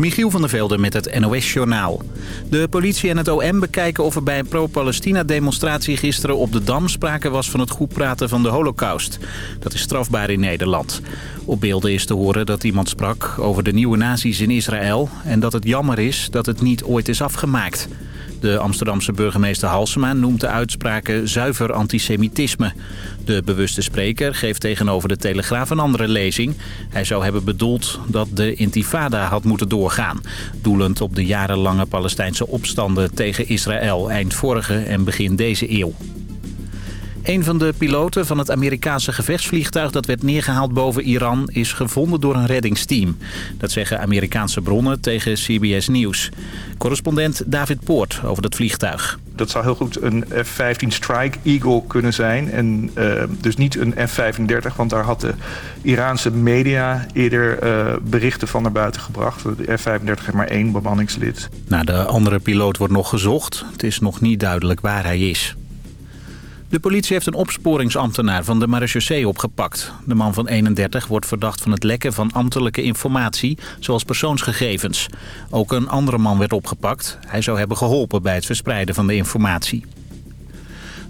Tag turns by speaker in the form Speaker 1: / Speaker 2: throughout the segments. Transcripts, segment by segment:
Speaker 1: Michiel van der Velde met het NOS-journaal. De politie en het OM bekijken of er bij een pro-Palestina-demonstratie gisteren op de Dam sprake was van het goed praten van de holocaust. Dat is strafbaar in Nederland. Op beelden is te horen dat iemand sprak over de nieuwe nazi's in Israël... en dat het jammer is dat het niet ooit is afgemaakt. De Amsterdamse burgemeester Halsema noemt de uitspraken zuiver antisemitisme. De bewuste spreker geeft tegenover de Telegraaf een andere lezing. Hij zou hebben bedoeld dat de intifada had moeten doorgaan. Doelend op de jarenlange Palestijnse opstanden tegen Israël eind vorige en begin deze eeuw. Een van de piloten van het Amerikaanse gevechtsvliegtuig dat werd neergehaald boven Iran is gevonden door een reddingsteam. Dat zeggen Amerikaanse bronnen tegen CBS News. Correspondent David Poort over het vliegtuig.
Speaker 2: Dat zou heel goed een F-15 Strike Eagle kunnen zijn. En uh, dus niet een F-35, want daar had de Iraanse media eerder uh, berichten van naar buiten gebracht. De F-35 heeft maar één bemanningslid.
Speaker 1: Naar de andere piloot wordt nog gezocht. Het is nog niet duidelijk waar hij is. De politie heeft een opsporingsambtenaar van de marechaussee opgepakt. De man van 31 wordt verdacht van het lekken van ambtelijke informatie, zoals persoonsgegevens. Ook een andere man werd opgepakt. Hij zou hebben geholpen bij het verspreiden van de informatie.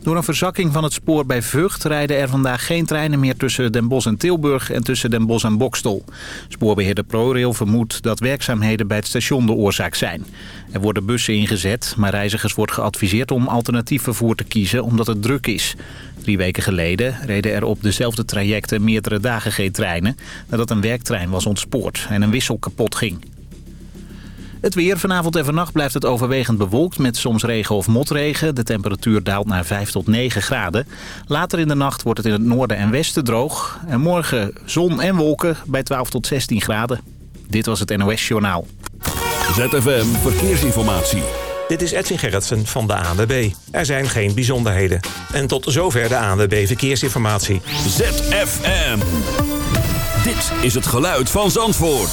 Speaker 1: Door een verzakking van het spoor bij Vught rijden er vandaag geen treinen meer tussen Den Bosch en Tilburg en tussen Den Bosch en Bokstel. Spoorbeheerder ProRail vermoedt dat werkzaamheden bij het station de oorzaak zijn. Er worden bussen ingezet, maar reizigers wordt geadviseerd om alternatief vervoer te kiezen omdat het druk is. Drie weken geleden reden er op dezelfde trajecten meerdere dagen geen treinen... nadat een werktrein was ontspoord en een wissel kapot ging. Het weer vanavond en vannacht blijft het overwegend bewolkt met soms regen of motregen. De temperatuur daalt naar 5 tot 9 graden. Later in de nacht wordt het in het noorden en westen droog. En morgen zon en wolken bij 12 tot 16 graden. Dit was het NOS Journaal.
Speaker 3: ZFM Verkeersinformatie.
Speaker 4: Dit is Edwin Gerritsen van de ANWB. Er zijn geen bijzonderheden. En tot zover de ANWB Verkeersinformatie.
Speaker 3: ZFM. Dit is het geluid van Zandvoort.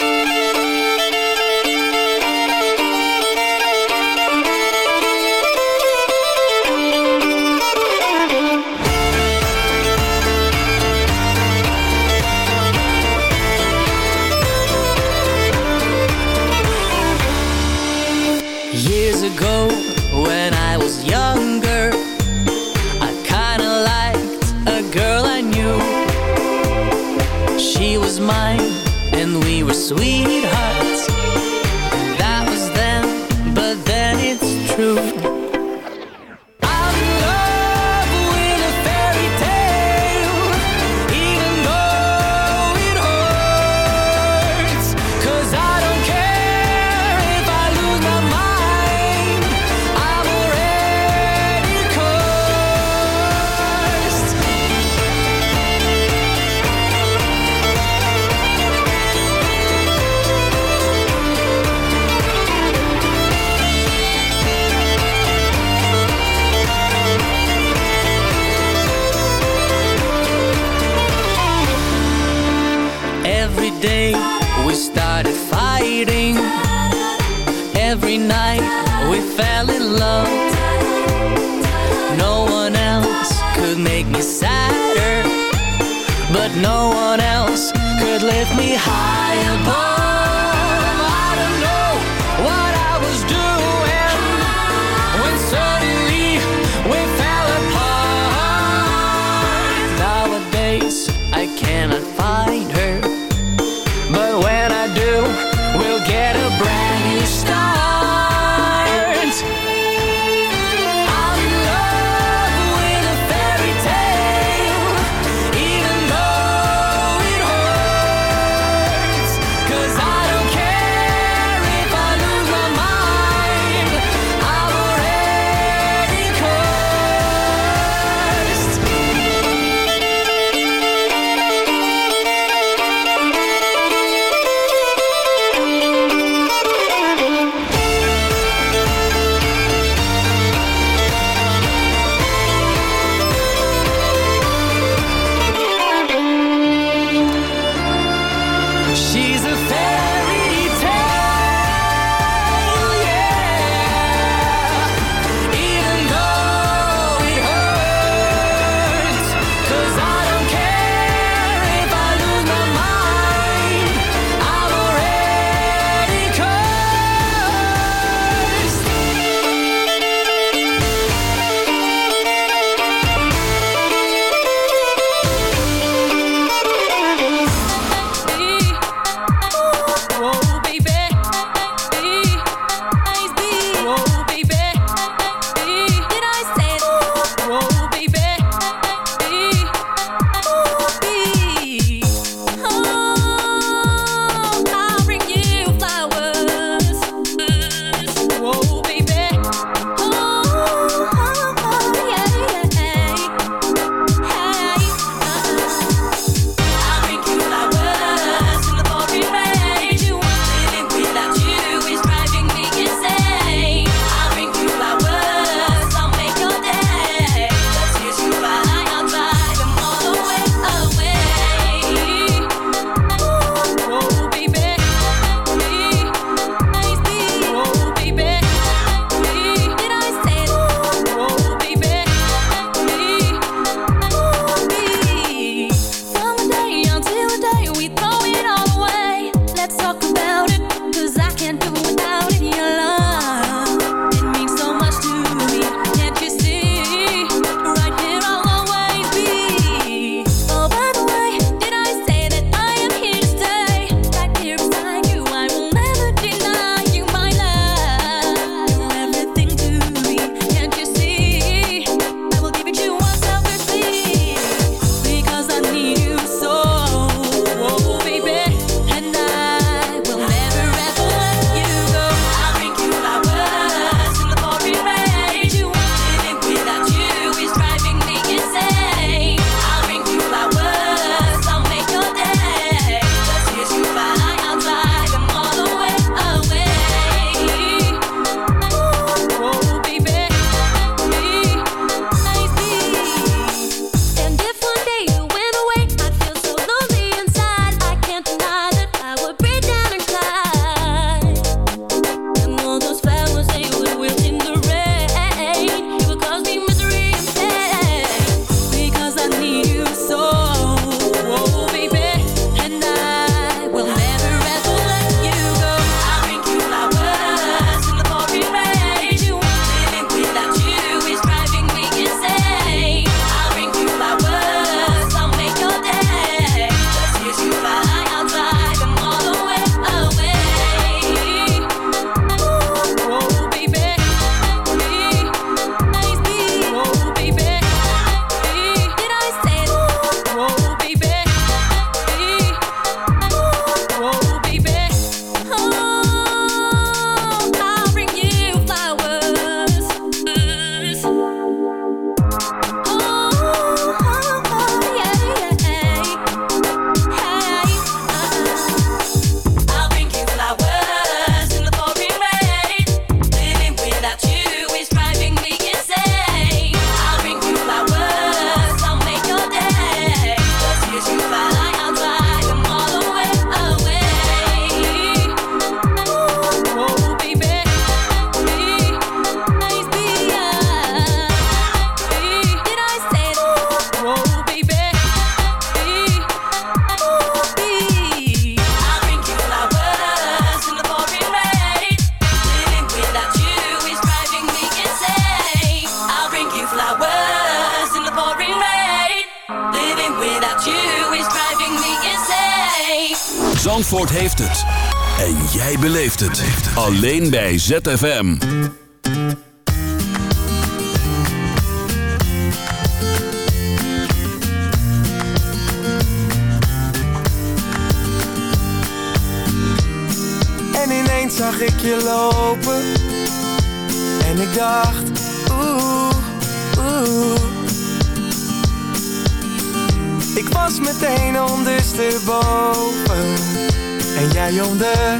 Speaker 5: Mine, and we were sweethearts. Sadder, but no one else could lift me high above. I don't know what I was doing when suddenly we fell apart. Nowadays I cannot find her,
Speaker 3: Alleen bij ZFM.
Speaker 6: En ineens zag ik je lopen. En ik dacht Oeh, oeh. Ik was meteen ondersteboven. En jij om de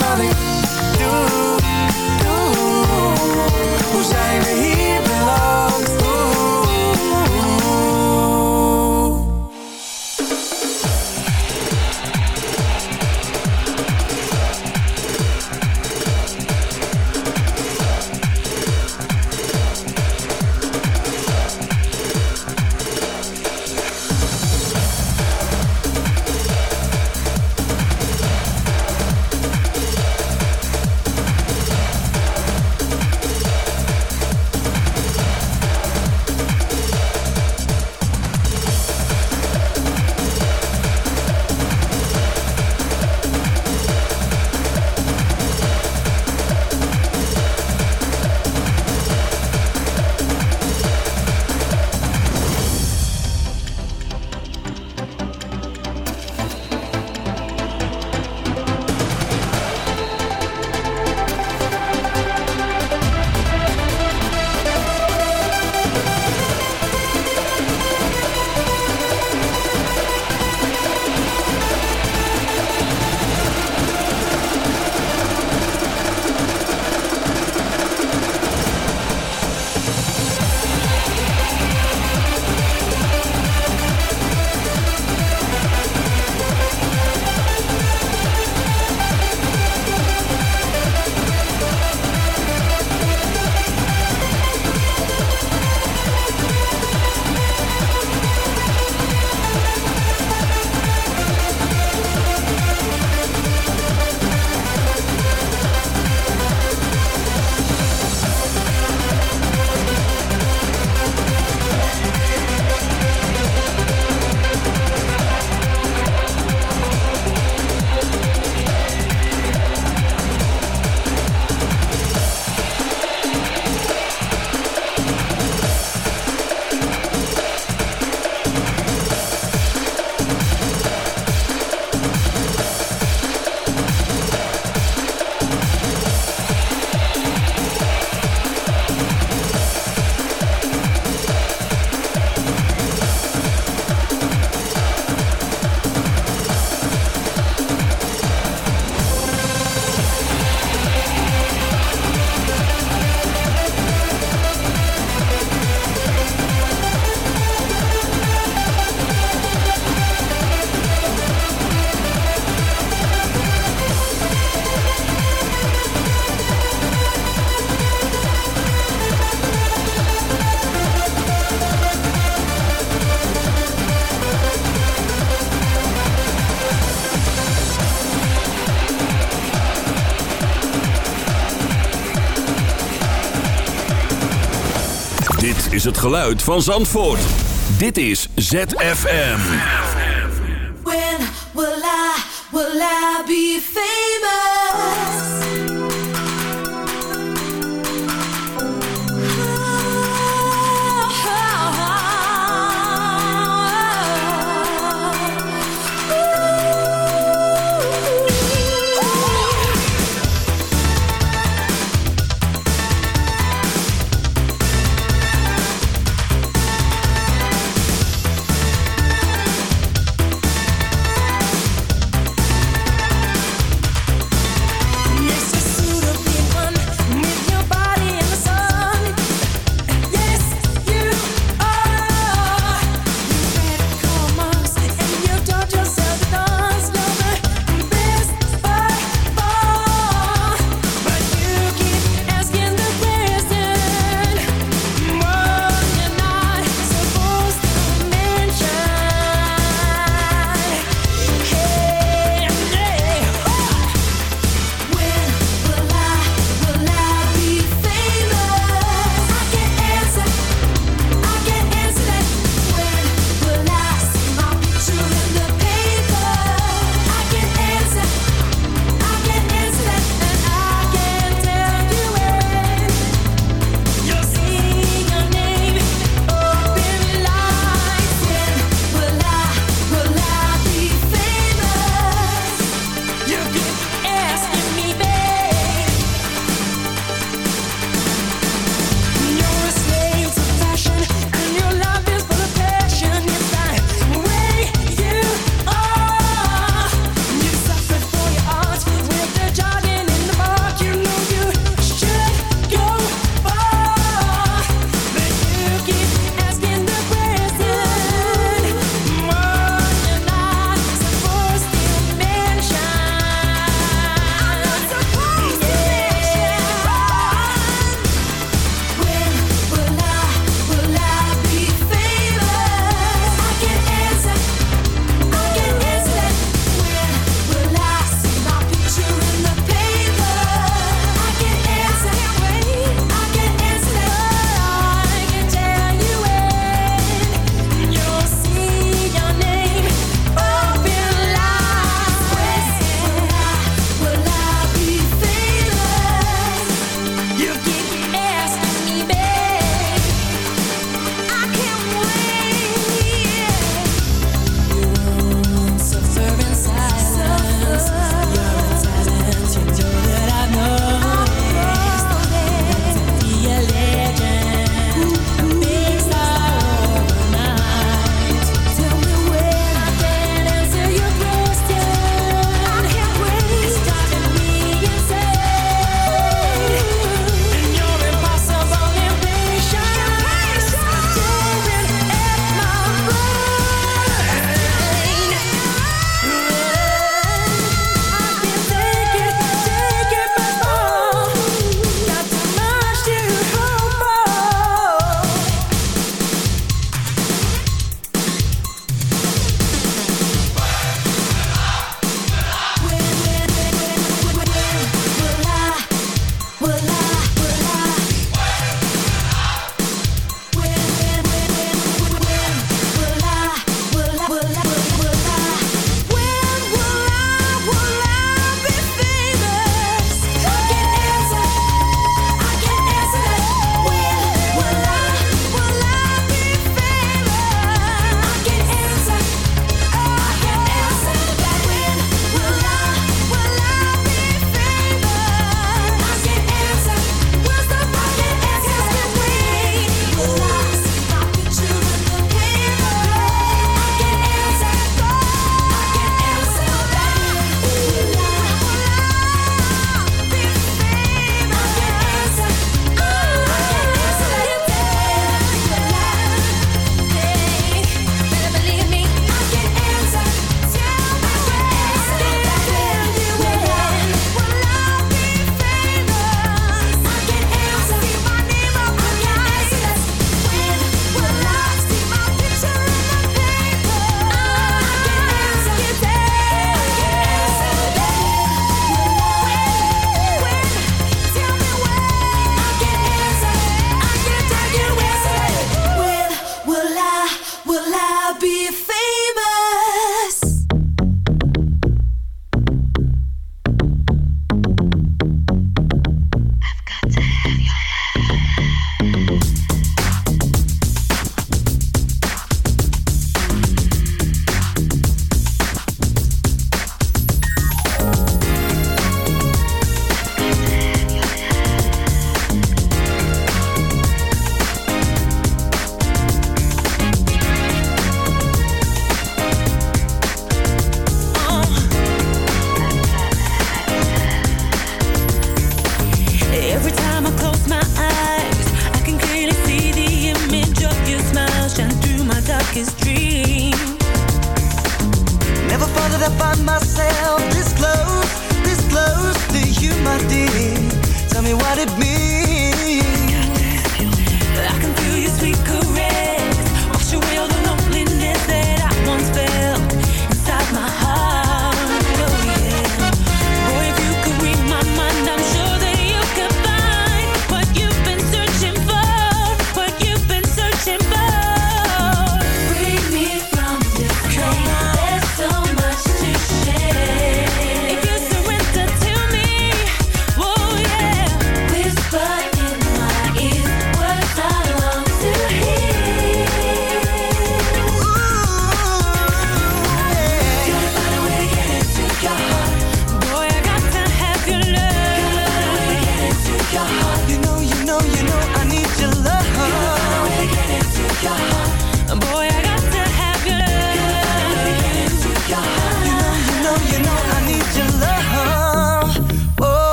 Speaker 6: Hoe
Speaker 7: geluid van Zandvoort. Dit is ZFM.
Speaker 8: When will I, will I be?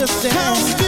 Speaker 9: understand.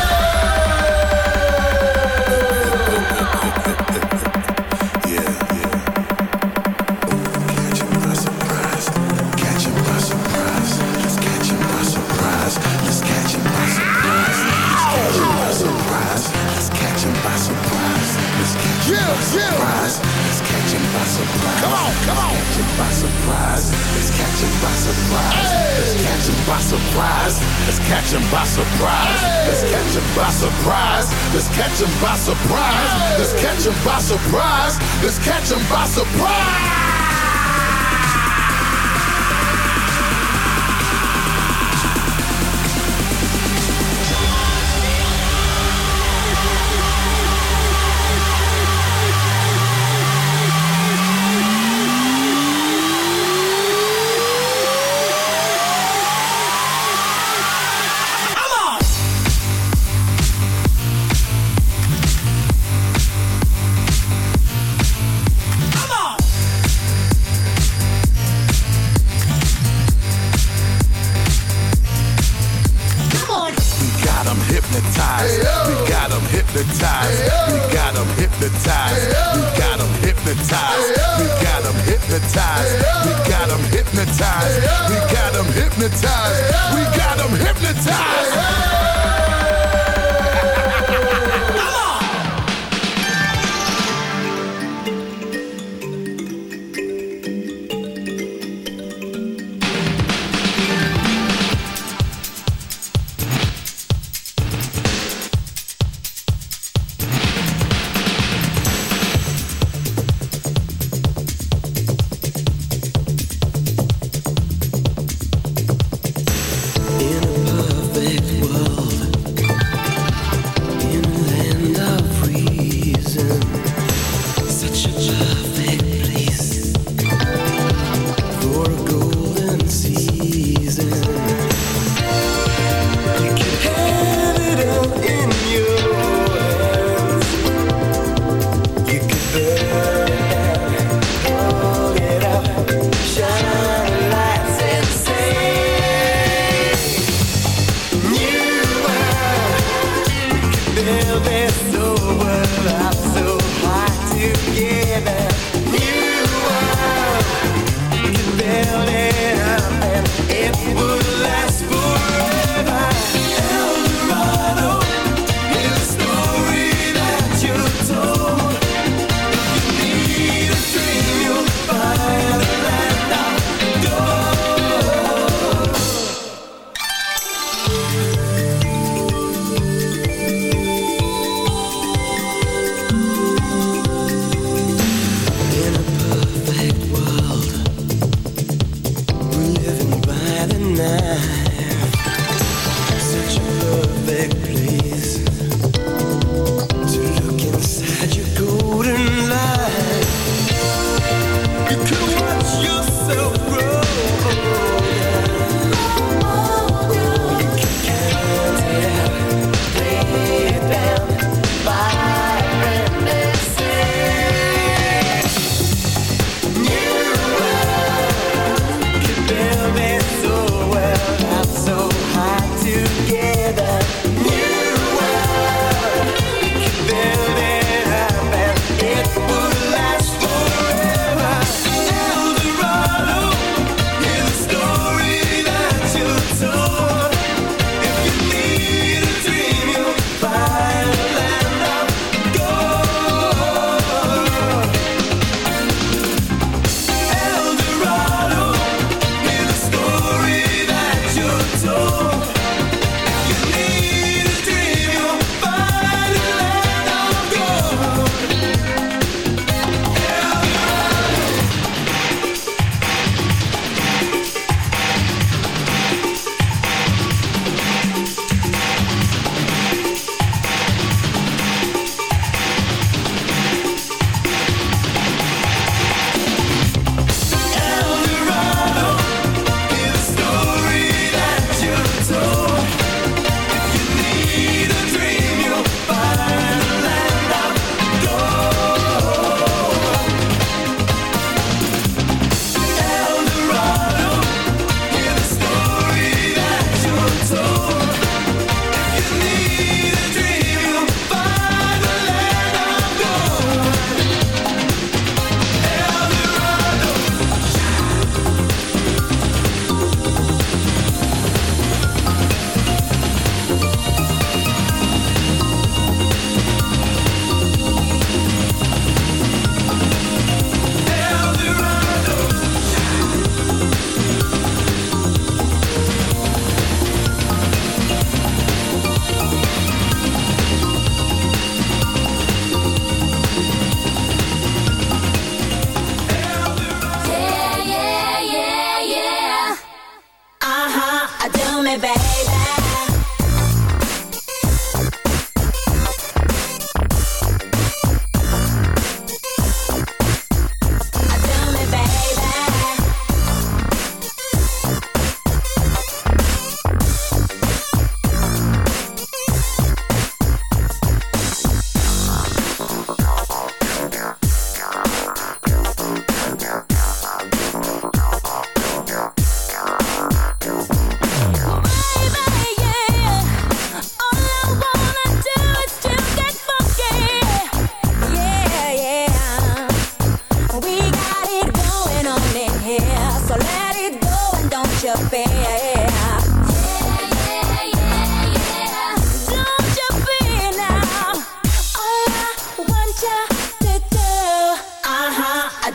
Speaker 10: On, come on. Catch by surprise. Let's catch by surprise. Let's catch by surprise. Let's catch by surprise. Let's catch by surprise. Let's catch by surprise. Let's catch by surprise. Let's catch by surprise.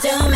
Speaker 11: Do me.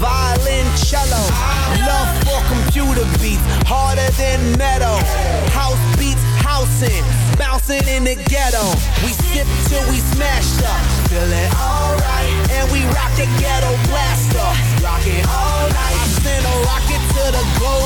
Speaker 12: violoncello. Love for computer
Speaker 13: beats, harder than metal.
Speaker 12: House beats, housing, bouncing in the ghetto. We sip till we smashed up, feeling alright. And we rock the ghetto blaster, rock it all night. I send a rocket to the globe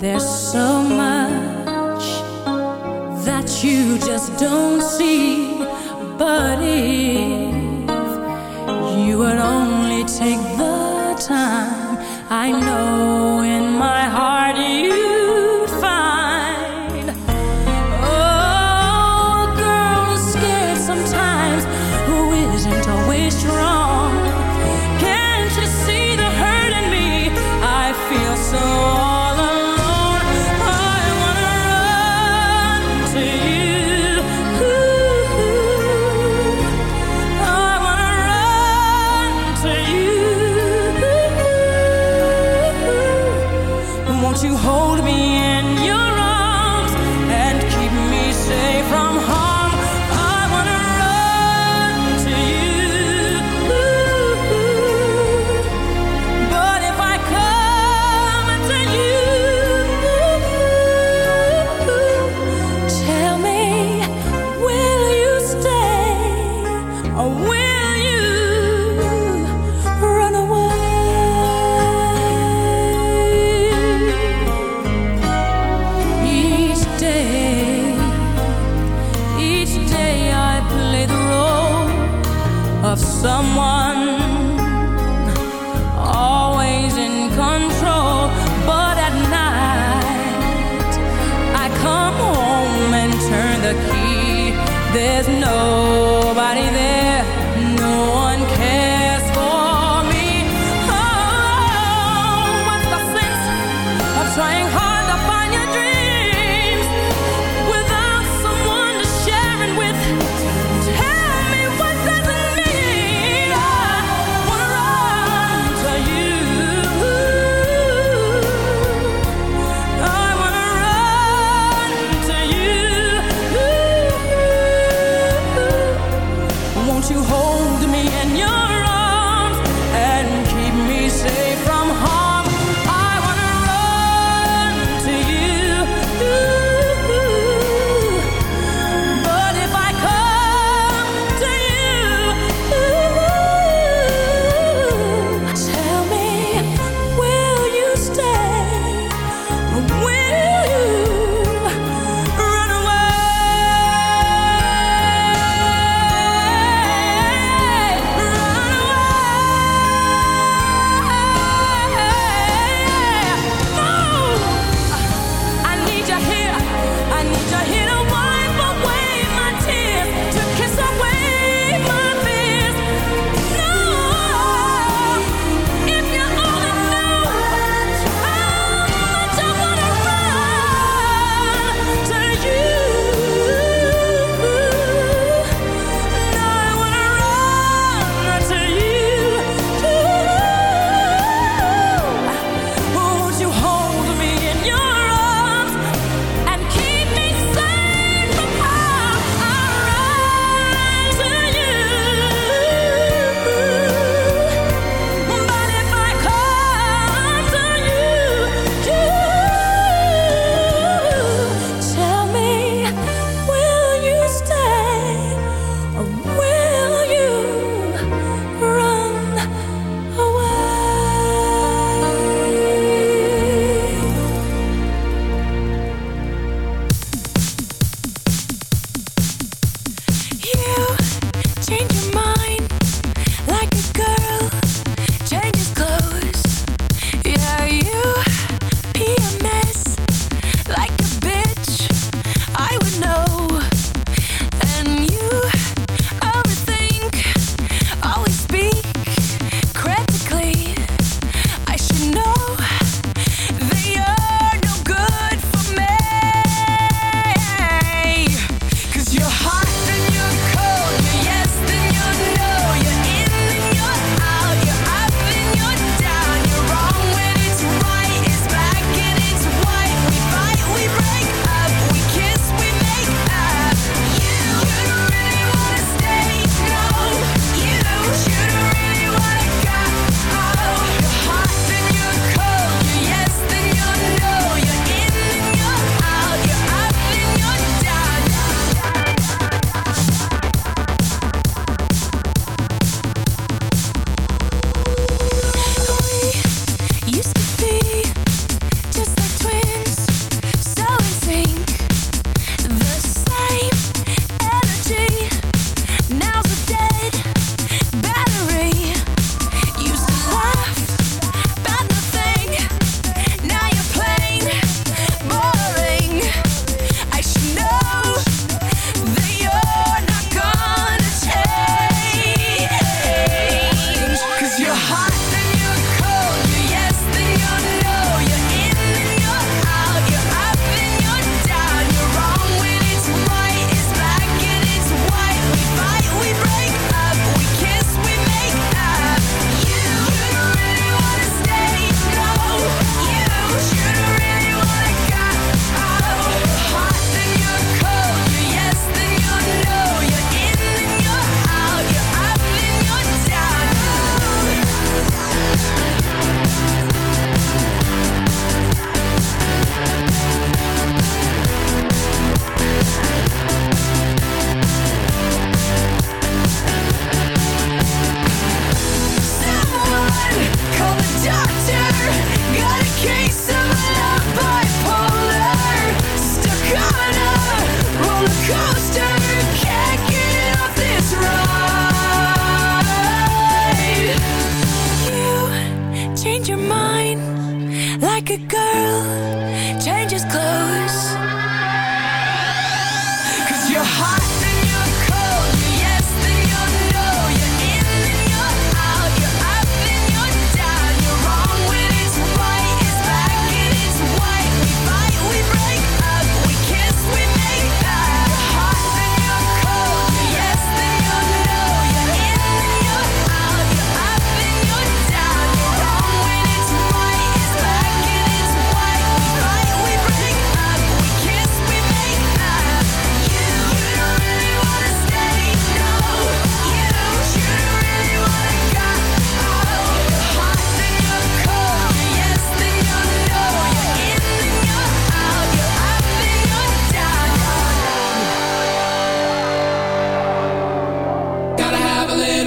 Speaker 14: There's so much that you just don't see. But if you would only take the time, I know.